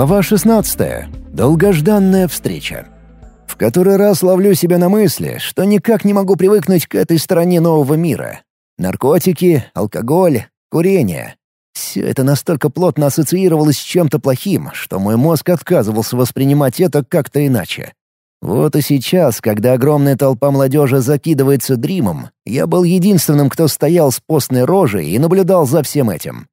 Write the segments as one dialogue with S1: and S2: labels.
S1: Глава 16. Долгожданная встреча. В который раз ловлю себя на мысли, что никак не могу привыкнуть к этой стороне нового мира. Наркотики, алкоголь, курение. Все это настолько плотно ассоциировалось с чем-то плохим, что мой мозг отказывался воспринимать это как-то иначе. Вот и сейчас, когда огромная толпа молодежи закидывается дримом, я был единственным, кто стоял с постной рожей и наблюдал за всем этим.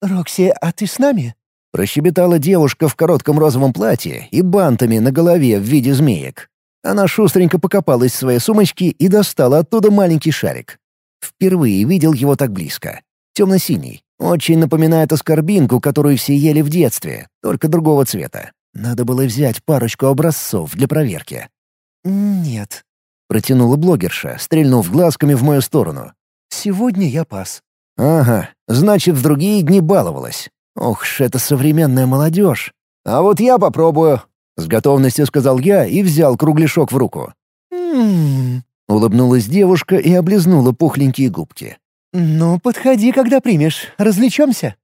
S2: «Рокси, а ты с нами?»
S1: Прощебетала девушка в коротком розовом платье и бантами на голове в виде змеек. Она шустренько покопалась в своей сумочке и достала оттуда маленький шарик. Впервые видел его так близко. Темно-синий. Очень напоминает оскорбинку, которую все ели в детстве, только другого цвета. Надо было взять парочку образцов для проверки.
S2: «Нет», —
S1: протянула блогерша, стрельнув глазками в мою сторону.
S2: «Сегодня я пас».
S1: «Ага, значит, в другие дни баловалась. Ох ж, это современная молодежь. А вот я попробую. С готовностью сказал я и взял кругляшок в руку.
S2: «М-м-м»,
S1: Улыбнулась девушка и облизнула пухленькие губки.
S2: «Ну, подходи, когда примешь. Развлечемся?»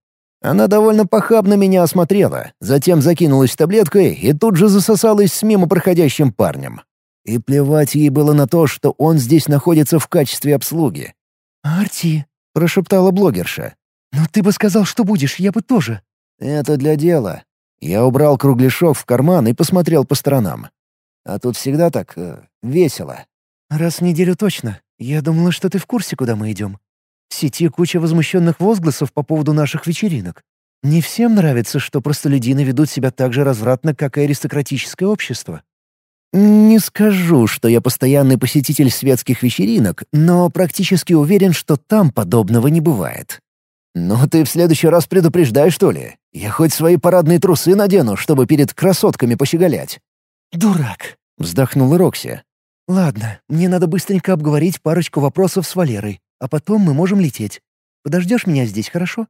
S1: Она довольно похабно меня осмотрела, затем закинулась таблеткой и тут же засосалась с мимо проходящим парнем. И плевать ей было на то, что он здесь находится в качестве обслуги.
S2: «Арти», —
S1: прошептала блогерша.
S2: «Ну ты бы сказал, что будешь, я бы тоже».
S1: «Это для дела». Я убрал кругляшок в карман и посмотрел по сторонам. А тут всегда так э, весело.
S2: «Раз в неделю точно. Я думала, что ты в курсе, куда мы идем. В сети куча возмущенных возгласов по поводу наших вечеринок. Не всем нравится, что простолюдины ведут себя так же развратно, как и аристократическое общество».
S1: Не скажу, что я постоянный посетитель светских вечеринок, но практически уверен, что там подобного не бывает. «Ну ты в следующий раз предупреждай, что ли? Я хоть свои парадные трусы надену, чтобы перед красотками пощеголять».
S2: «Дурак», —
S1: вздохнула Рокси.
S2: «Ладно, мне надо быстренько обговорить парочку вопросов с Валерой, а потом мы можем лететь. Подождешь меня здесь, хорошо?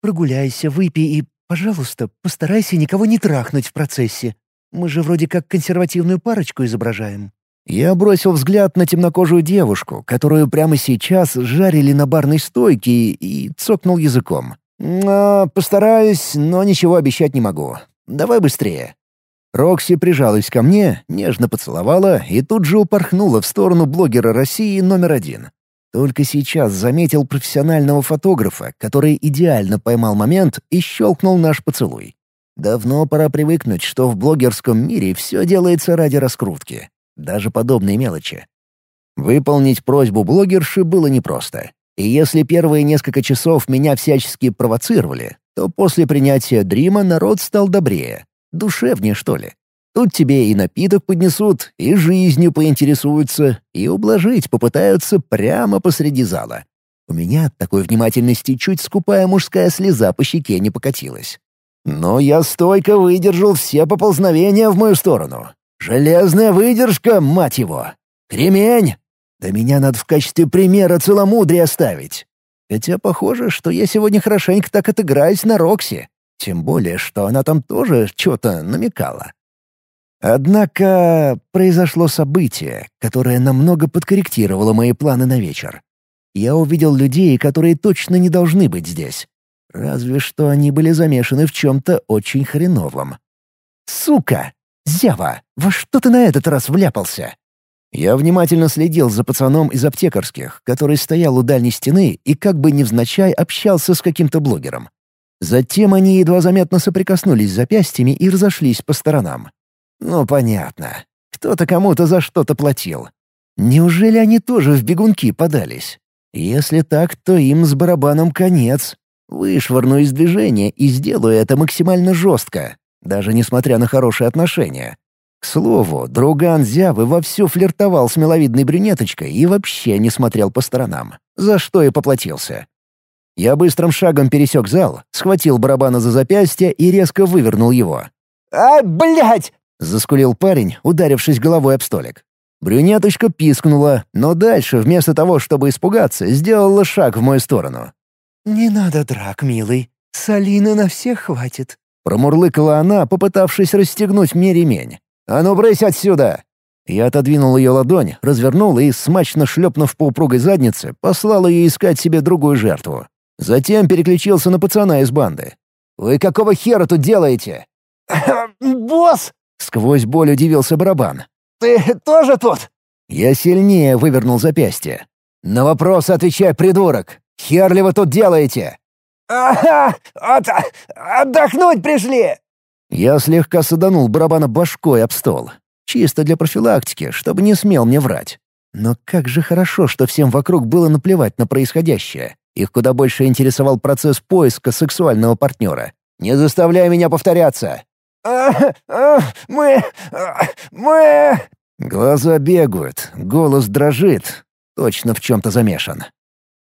S2: Прогуляйся, выпей и, пожалуйста, постарайся никого не трахнуть в процессе. Мы же вроде как консервативную парочку изображаем».
S1: Я бросил взгляд на темнокожую девушку, которую прямо сейчас жарили на барной стойке, и цокнул языком. «А, «Постараюсь, но ничего обещать не могу. Давай быстрее». Рокси прижалась ко мне, нежно поцеловала и тут же упорхнула в сторону блогера России номер один. Только сейчас заметил профессионального фотографа, который идеально поймал момент и щелкнул наш поцелуй. Давно пора привыкнуть, что в блогерском мире все делается ради раскрутки даже подобные мелочи. Выполнить просьбу блогерши было непросто. И если первые несколько часов меня всячески провоцировали, то после принятия Дрима народ стал добрее, душевнее, что ли. Тут тебе и напиток поднесут, и жизнью поинтересуются, и ублажить попытаются прямо посреди зала. У меня от такой внимательности чуть скупая мужская слеза по щеке не покатилась. Но я стойко выдержал все поползновения в мою сторону. Железная выдержка, мать его! Кремень! Да меня надо в качестве примера целомудрия ставить. Хотя похоже, что я сегодня хорошенько так отыграюсь на Рокси. Тем более, что она там тоже что-то намекала. Однако произошло событие, которое намного подкорректировало мои планы на вечер. Я увидел людей, которые точно не должны быть здесь. Разве что они были замешаны в чем-то очень хреновом. «Сука! «Зява, во что ты на этот раз вляпался?» Я внимательно следил за пацаном из аптекарских, который стоял у дальней стены и как бы невзначай общался с каким-то блогером. Затем они едва заметно соприкоснулись запястьями и разошлись по сторонам. Ну, понятно. Кто-то кому-то за что-то платил. Неужели они тоже в бегунки подались? Если так, то им с барабаном конец. Вышвырну из движения и сделаю это максимально жестко даже несмотря на хорошие отношения. К слову, друган Зявы вовсю флиртовал с миловидной брюнеточкой и вообще не смотрел по сторонам, за что и поплатился. Я быстрым шагом пересек зал, схватил барабана за запястье и резко вывернул его.
S2: «А, блядь!»
S1: — заскулил парень, ударившись головой об столик. Брюнеточка пискнула, но дальше, вместо того, чтобы испугаться, сделала шаг в мою сторону.
S2: «Не надо драк, милый. Солины на всех хватит»,
S1: Промурлыкала она, попытавшись расстегнуть мне ремень. «А ну, брысь отсюда!» Я отодвинул ее ладонь, развернул и, смачно шлепнув по упругой заднице, послал ее искать себе другую жертву. Затем переключился на пацана из банды. «Вы какого хера тут делаете?»
S2: босс!» — сквозь боль удивился барабан. «Ты тоже тут?»
S1: Я сильнее вывернул запястье. «На вопрос отвечай, придурок! Хер ли вы тут делаете?»
S2: «Ага! От... Отдохнуть пришли!»
S1: Я слегка саданул барабана башкой об стол. Чисто для профилактики, чтобы не смел мне врать. Но как же хорошо, что всем вокруг было наплевать на происходящее. Их куда больше интересовал процесс поиска сексуального партнера. «Не заставляй меня повторяться!»
S2: а, а, «Мы... мы...»
S1: Глаза бегают, голос дрожит. Точно в чем-то замешан.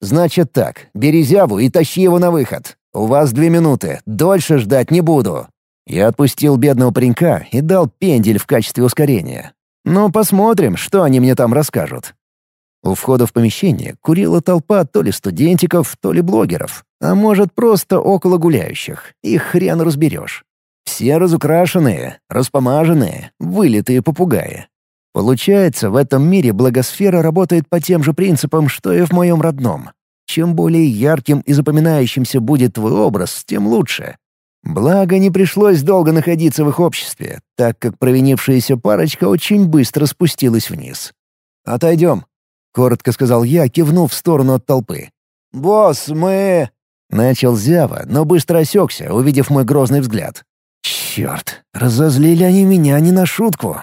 S1: «Значит так, бери зяву и тащи его на выход. У вас две минуты, дольше ждать не буду». Я отпустил бедного паренька и дал пендель в качестве ускорения. Ну, посмотрим, что они мне там расскажут. У входа в помещение курила толпа то ли студентиков, то ли блогеров, а может, просто около гуляющих. Их хрен разберешь. Все разукрашенные, распомаженные, вылитые попугаи. Получается, в этом мире благосфера работает по тем же принципам, что и в моем родном. Чем более ярким и запоминающимся будет твой образ, тем лучше. Благо, не пришлось долго находиться в их обществе, так как провинившаяся парочка очень быстро спустилась вниз. «Отойдем», — коротко сказал я, кивнув в сторону от толпы.
S2: «Босс, мы...»
S1: — начал Зява, но быстро осекся, увидев мой грозный взгляд. «Черт, разозлили они меня не на шутку.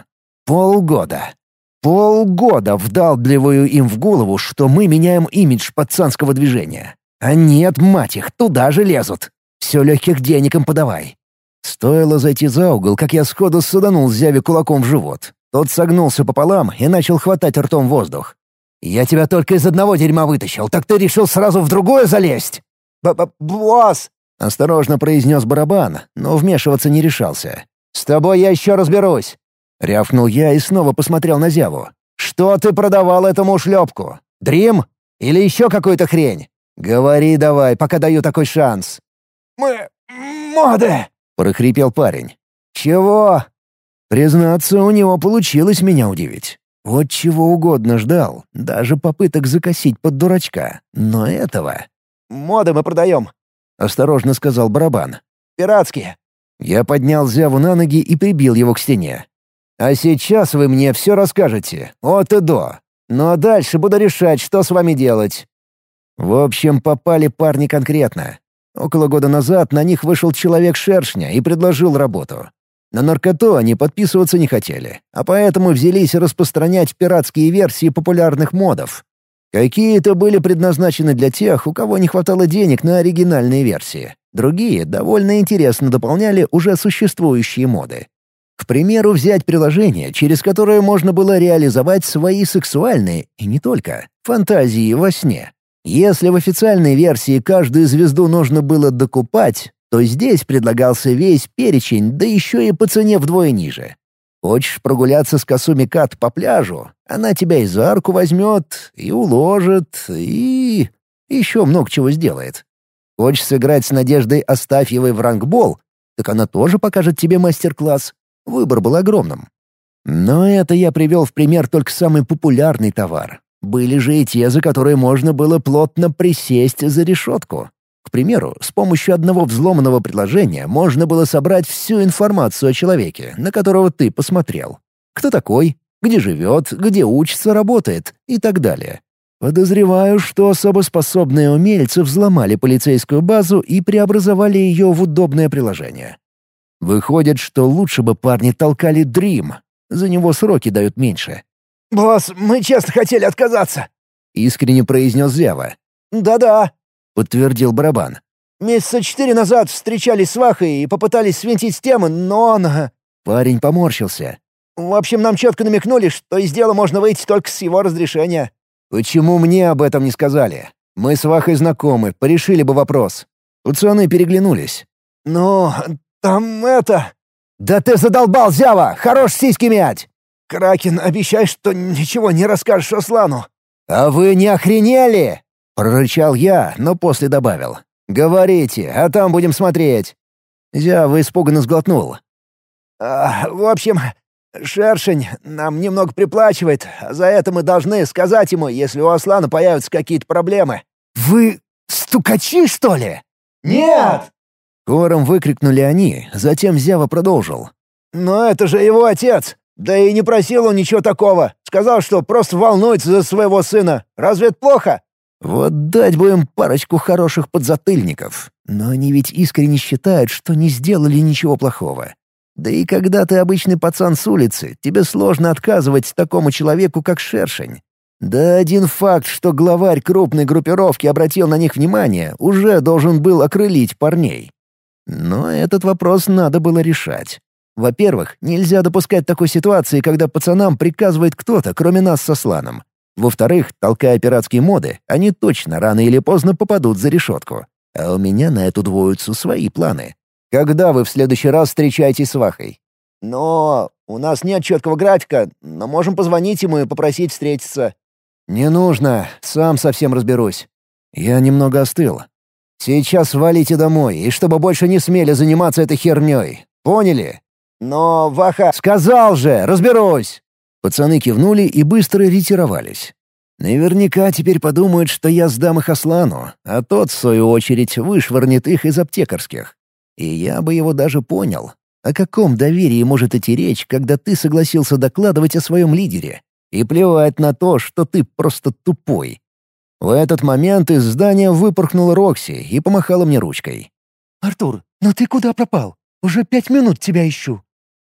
S1: Полгода. Полгода вдалбливаю им в голову, что мы меняем имидж пацанского движения. А нет, мать их, туда же лезут. Все легких денег им подавай. Стоило зайти за угол, как я сходу саданул Зяве кулаком в живот. Тот согнулся пополам и начал хватать ртом воздух. «Я тебя только из одного дерьма вытащил, так ты решил сразу в другое залезть?»
S2: «Б-б-босс!»
S1: — осторожно произнес барабан, но вмешиваться не решался. «С тобой я еще разберусь!» — рявкнул я и снова посмотрел на Зяву. «Что ты продавал этому ушлепку? Дрим? Или еще какую-то хрень? Говори давай, пока даю такой шанс».
S2: «Мы... моды!»
S1: — прохрипел парень. «Чего?» Признаться, у него получилось меня удивить. Вот чего угодно ждал, даже попыток закосить под дурачка. Но этого...
S2: «Моды мы продаем», —
S1: осторожно сказал барабан.
S2: «Пиратские».
S1: Я поднял Зяву на ноги и прибил его к стене. А сейчас вы мне все расскажете, от и до. Ну а дальше буду решать, что с вами делать. В общем, попали парни конкретно. Около года назад на них вышел человек-шершня и предложил работу. На наркоту они подписываться не хотели, а поэтому взялись распространять пиратские версии популярных модов. Какие-то были предназначены для тех, у кого не хватало денег на оригинальные версии. Другие довольно интересно дополняли уже существующие моды. К примеру, взять приложение, через которое можно было реализовать свои сексуальные, и не только, фантазии во сне. Если в официальной версии каждую звезду нужно было докупать, то здесь предлагался весь перечень, да еще и по цене вдвое ниже. Хочешь прогуляться с Касуми Кат по пляжу, она тебя и за арку возьмет, и уложит, и... еще много чего сделает. Хочешь сыграть с Надеждой Астафьевой в рангбол, так она тоже покажет тебе мастер-класс. Выбор был огромным. Но это я привел в пример только самый популярный товар. Были же и те, за которые можно было плотно присесть за решетку. К примеру, с помощью одного взломанного предложения можно было собрать всю информацию о человеке, на которого ты посмотрел. Кто такой, где живет, где учится, работает и так далее. Подозреваю, что особо способные умельцы взломали полицейскую базу и преобразовали ее в удобное приложение. Выходит, что лучше бы парни толкали Дрим. За него сроки дают меньше.
S2: «Босс, мы честно хотели отказаться», —
S1: искренне произнес Зява.
S2: «Да-да», —
S1: подтвердил барабан.
S2: «Месяца четыре назад встречались с Вахой и попытались свинтить темы, но он...»
S1: Парень поморщился.
S2: «В общем, нам четко намекнули, что из дела можно выйти только с его разрешения».
S1: «Почему мне об этом не сказали? Мы с Вахой знакомы, порешили бы вопрос». Пацаны переглянулись.
S2: «Ну, там это...»
S1: «Да ты задолбал, Зява! Хорош сиськи мять!»
S2: «Кракен, обещай, что ничего не расскажешь Аслану».
S1: «А вы не охренели?» — прорычал я, но после добавил. «Говорите, а там будем смотреть». Зява испуганно сглотнул.
S2: А, «В общем, Шершень нам немного приплачивает, а за это мы должны сказать ему, если у Аслана появятся какие-то проблемы».
S1: «Вы стукачи, что ли?»
S2: «Нет!»
S1: Хором выкрикнули они, затем Зява продолжил.
S3: «Но это же его отец! Да и не просил он ничего такого. Сказал, что просто волнуется за своего сына. Разве это плохо?»
S1: Вот дать бы им парочку хороших подзатыльников. Но они ведь искренне считают, что не сделали ничего плохого. Да и когда ты обычный пацан с улицы, тебе сложно отказывать такому человеку, как Шершень. Да один факт, что главарь крупной группировки обратил на них внимание, уже должен был окрылить парней. Но этот вопрос надо было решать. Во-первых, нельзя допускать такой ситуации, когда пацанам приказывает кто-то, кроме нас со Сланом. Во-вторых, толкая пиратские моды, они точно рано или поздно попадут за решетку. А у меня на эту двоицу свои планы. Когда вы в следующий раз встречаетесь с Вахой?
S3: Но у нас нет четкого графика, но можем позвонить ему и попросить встретиться.
S1: Не нужно, сам совсем разберусь. Я немного остыл. Сейчас валите домой, и чтобы больше не смели заниматься этой херней. Поняли?
S3: Но Ваха...
S1: Сказал же, разберусь! Пацаны кивнули и быстро ретировались. Наверняка теперь подумают, что я сдам их Аслану, а тот, в свою очередь, вышвырнет их из аптекарских. И я бы его даже понял. О каком доверии может идти речь, когда ты согласился докладывать о своем лидере? И плевать на то, что ты просто тупой. В этот момент из здания выпорхнула Рокси и помахала мне ручкой.
S2: «Артур, но ты куда пропал? Уже пять минут тебя ищу».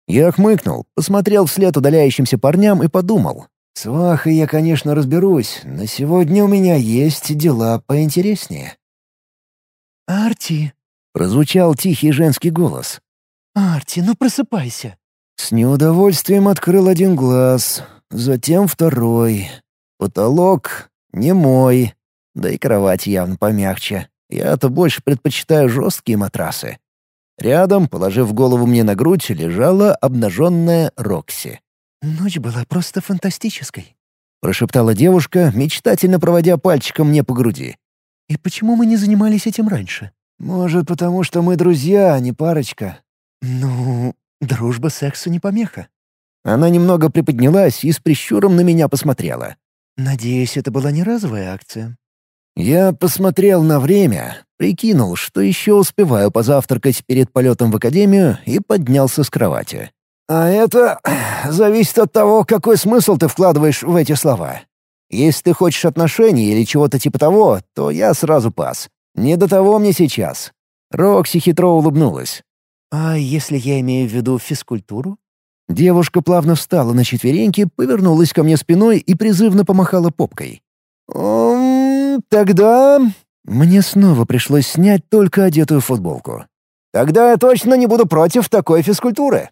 S1: Я хмыкнул, посмотрел вслед удаляющимся парням и подумал. «С Вахой я, конечно, разберусь, но сегодня у меня есть дела поинтереснее».
S2: «Арти», —
S1: прозвучал тихий женский голос.
S2: «Арти, ну просыпайся».
S1: С неудовольствием открыл один глаз, затем второй. Потолок не мой, да и кровать явно помягче. Я-то больше предпочитаю жесткие матрасы. Рядом, положив голову мне на грудь, лежала обнаженная Рокси.
S2: «Ночь была просто фантастической», —
S1: прошептала девушка, мечтательно проводя пальчиком мне по груди.
S2: «И почему мы не занимались этим раньше?»
S1: «Может, потому что мы друзья, а не парочка».
S2: «Ну, дружба сексу не помеха».
S1: Она немного приподнялась и с прищуром на меня посмотрела.
S2: «Надеюсь, это была не разовая акция?»
S1: Я посмотрел на время, прикинул, что еще успеваю позавтракать перед полетом в академию и поднялся с кровати. А это зависит от того, какой смысл ты вкладываешь в эти слова. Если ты хочешь отношений или чего-то типа того, то я сразу пас. Не до того мне сейчас. Рокси хитро улыбнулась.
S2: «А если я имею в виду физкультуру?»
S1: Девушка плавно встала на четвереньки, повернулась ко мне спиной и призывно помахала попкой. «Тогда...» Мне снова пришлось снять только одетую футболку. «Тогда я точно не буду против такой физкультуры».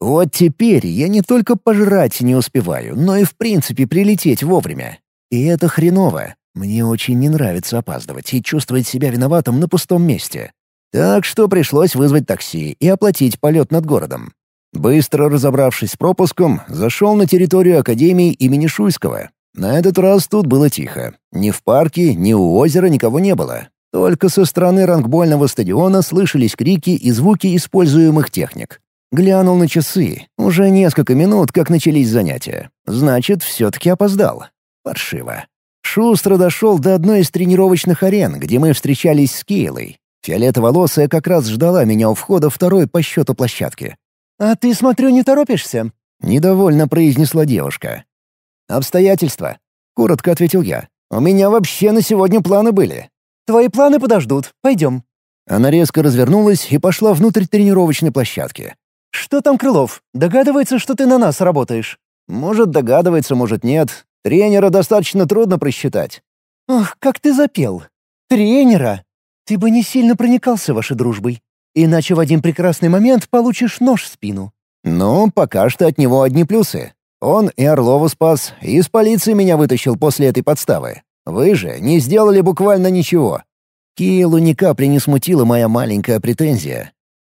S1: Вот теперь я не только пожрать не успеваю, но и в принципе прилететь вовремя. И это хреново. Мне очень не нравится опаздывать и чувствовать себя виноватым на пустом месте. Так что пришлось вызвать такси и оплатить полет над городом. Быстро разобравшись с пропуском, зашел на территорию Академии имени Шуйского. На этот раз тут было тихо. Ни в парке, ни у озера никого не было. Только со стороны рангбольного стадиона слышались крики и звуки используемых техник. Глянул на часы. Уже несколько минут, как начались занятия. Значит, все-таки опоздал. Паршиво. Шустро дошел до одной из тренировочных арен, где мы встречались с Кейлой. Фиолетоволосая как раз ждала меня у входа второй по счету площадки.
S2: «А ты, смотрю, не торопишься?»
S1: — недовольно произнесла девушка. «Обстоятельства», — коротко ответил я. «У меня вообще на сегодня планы были».
S2: «Твои планы подождут. Пойдем».
S1: Она резко развернулась и пошла внутрь тренировочной площадки.
S2: «Что там Крылов? Догадывается, что ты на нас работаешь?»
S1: «Может, догадывается, может, нет. Тренера достаточно трудно просчитать».
S2: «Ох, как ты запел! Тренера! Ты бы не сильно проникался вашей дружбой. Иначе в один прекрасный момент получишь нож в спину».
S1: «Ну, пока что от него одни плюсы. Он и Орлову спас, и из полиции меня вытащил после этой подставы. Вы же не сделали буквально ничего». Киелу ни капли не смутила моя маленькая претензия.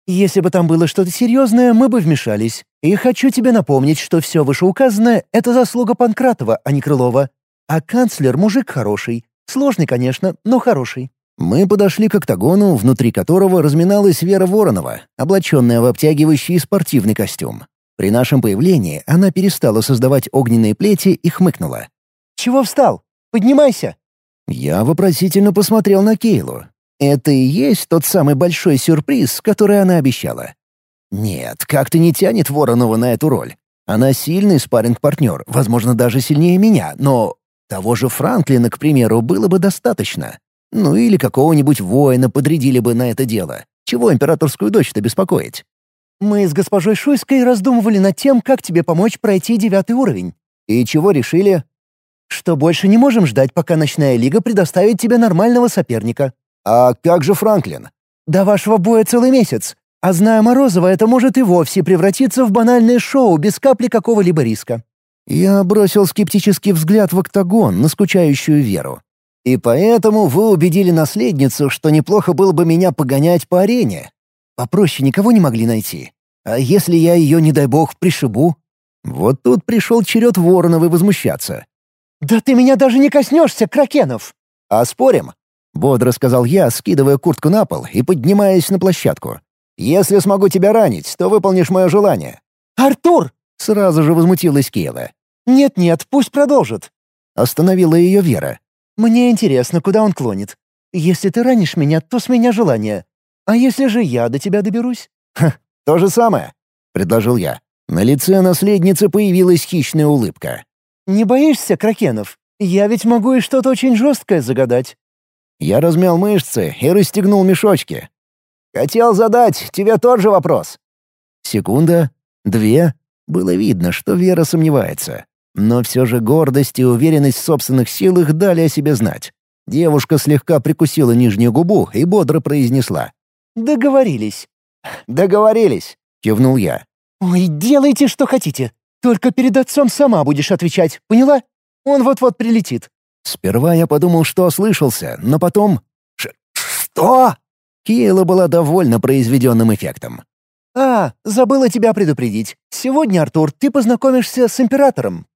S2: «Если бы там было что-то серьезное, мы бы вмешались. И хочу тебе напомнить, что все вышеуказанное — это заслуга Панкратова, а не Крылова. А канцлер — мужик хороший. Сложный, конечно, но хороший.
S1: Мы подошли к октагону, внутри которого разминалась Вера Воронова, облаченная в обтягивающий спортивный костюм. При нашем появлении она перестала создавать огненные плети и хмыкнула.
S2: «Чего встал? Поднимайся!»
S1: Я вопросительно посмотрел на Кейлу. Это и есть тот самый большой сюрприз, который она обещала. Нет, как-то не тянет Воронова на эту роль. Она сильный спарринг-партнер, возможно, даже сильнее меня, но того же Франклина, к примеру, было бы достаточно. Ну или какого-нибудь воина подрядили бы на это дело. Чего императорскую дочь-то беспокоить?
S2: Мы с госпожой Шуйской раздумывали над тем, как тебе помочь пройти девятый уровень.
S1: И чего решили?
S2: Что больше не можем ждать, пока ночная лига предоставит тебе нормального соперника.
S1: А как же Франклин?
S2: До вашего боя целый месяц. А зная Морозова, это может и вовсе превратиться в банальное шоу без капли какого-либо риска.
S1: Я бросил скептический взгляд в октагон на скучающую Веру. И поэтому вы убедили наследницу, что неплохо было бы меня погонять по арене. Попроще никого не могли найти. А если я ее, не дай бог, пришибу? Вот тут пришел черед Вороновой возмущаться.
S2: «Да ты меня даже не коснешься, Кракенов!»
S1: «А спорим?» — бодро сказал я, скидывая куртку на пол и поднимаясь на площадку. «Если смогу тебя ранить, то выполнишь мое желание».
S2: «Артур!»
S1: — сразу же возмутилась Кейла.
S2: «Нет-нет, пусть продолжит».
S1: Остановила ее Вера.
S2: «Мне интересно, куда он клонит. Если ты ранишь меня, то с меня желание. А если же я до тебя доберусь?»
S1: «Ха, то же самое», — предложил я. На лице наследницы появилась хищная улыбка.
S2: «Не боишься, Кракенов? Я ведь могу и что-то очень жесткое загадать».
S1: Я размял мышцы и расстегнул мешочки. «Хотел задать тебе тот же вопрос». Секунда, две. Было видно, что Вера сомневается. Но все же гордость и уверенность в собственных силах дали о себе знать. Девушка слегка прикусила нижнюю губу и бодро произнесла.
S2: «Договорились».
S1: «Договорились», — кивнул я.
S2: «Ой, делайте, что хотите. Только перед отцом сама будешь отвечать, поняла? Он вот-вот прилетит».
S1: Сперва я подумал, что ослышался, но потом... Ш «Что?» Кейла была довольна произведенным эффектом.
S2: «А, забыла тебя предупредить. Сегодня, Артур, ты познакомишься с императором.